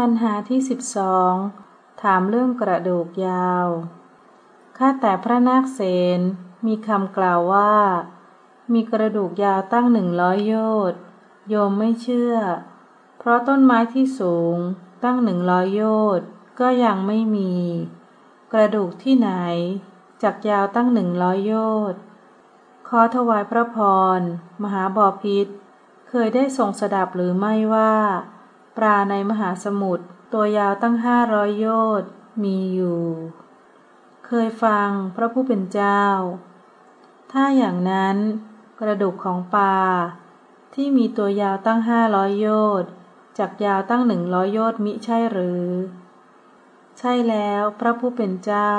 ปัญหาที่สิบสองถามเรื่องกระดูกยาว ข้าแต่พระนาคเสนมีคำกล่าวว่า มีกระดูกยาวตั้งหนึ่งร้อยโยชน์โยมไม่เชื่อ เพราะต้นไม้ที่สูงตั้งหนึ่งร้อยโยชน์ก็ยังไม่มี กระดูกที่ไหนจักยาวตั้งหนึ่งร้อยโยชน์ขอถวายพระพร มหาบอพิษ เคยได้ทรงสดับหรือไม่ว่า ปลาในมหาสมุทรตัวยาวตั้งห้าร้อยโยชน์มีอยู่ เคยฟังพระผู้เป็นเจ้า ถ้าอย่างนั้นกระดูกของปลาที่มีตัวยาวตั้งห้าร้อยโยชน์จากยาวตั้งหนึ่งร้อยโยชน์มิใช่หรือ ใช่แล้วพระผู้เป็นเจ้า